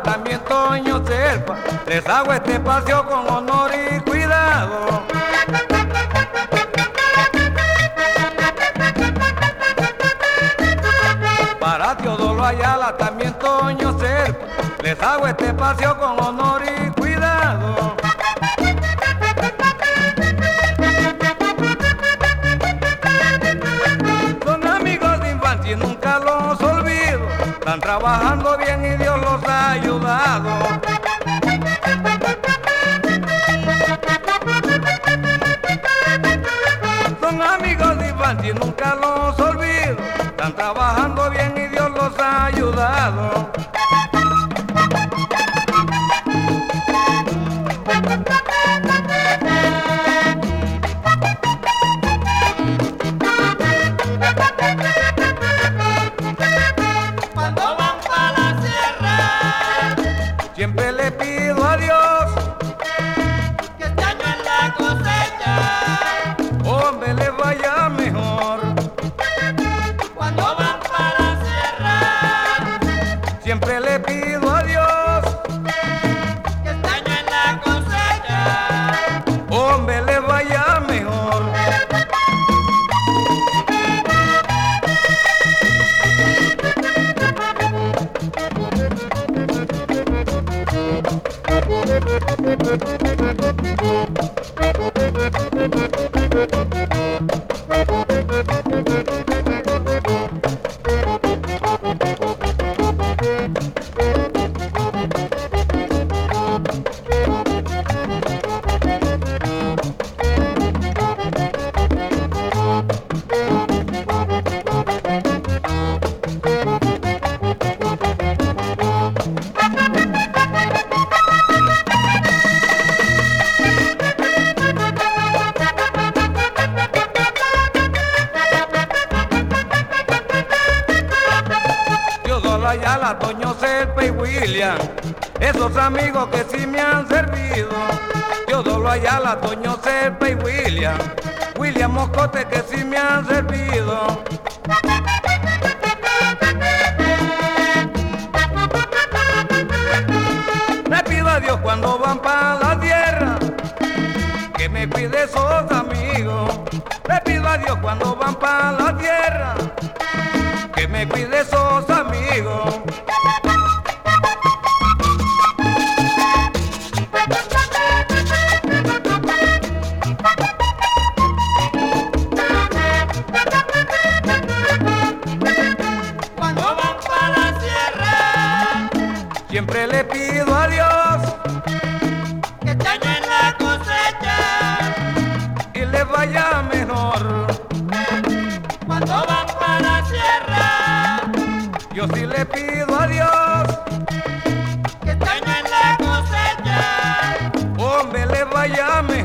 También Toño Serpa, les hago este espacio con honor y cuidado. Para Teodoro Ayala, también Toño Serpa, les hago este espacio con honor Están trabajando bien y Dios los ha ayudado. Son amigos de infancia y nunca los olvido. Siempre le pido a Dios, que este año en la cosecha. hombre, le vaya mejor. Toño Serpa y William, esos amigos que sí me han servido. Teodoro Ayala, Toño Serpa y William, William Moscote que sí me han servido. Le pido a Dios cuando van para la tierra, que me cuide esos amigos. Le pido a Dios cuando van para la tierra, que me cuide esos siempre le pido a Dios que tenga en la cosecha y le vaya mejor. Cuando van para la sierra, yo sí le pido a Dios que tenga en la cosecha, hombre, le vaya mejor.